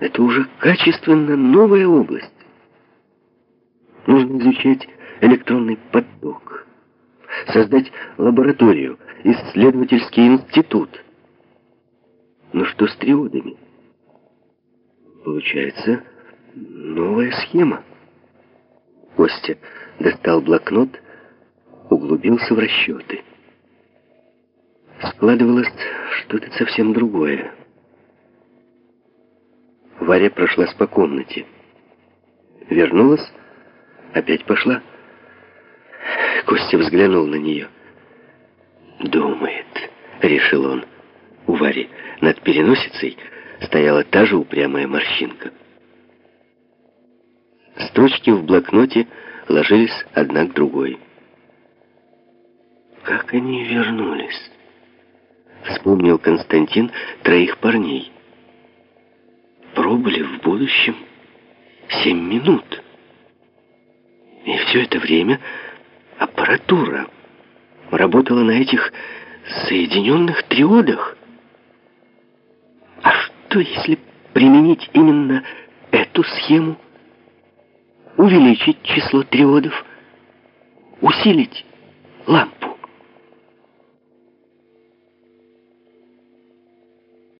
Это уже качественно новая область. Нужно изучать электронный поток, создать лабораторию, исследовательский институт. Но что с триодами? Получается новая схема. Костя достал блокнот, углубился в расчеты. Складывалось что-то совсем другое. Варя прошлась по комнате. Вернулась, опять пошла. Костя взглянул на нее. «Думает», — решил он. У Вари над переносицей стояла та же упрямая морщинка. Строчки в блокноте ложились одна к другой. «Как они вернулись?» Вспомнил Константин троих парней. Пробыли в будущем семь минут. И все это время аппаратура работала на этих соединенных триодах. А что, если применить именно эту схему? Увеличить число триодов, усилить лампу.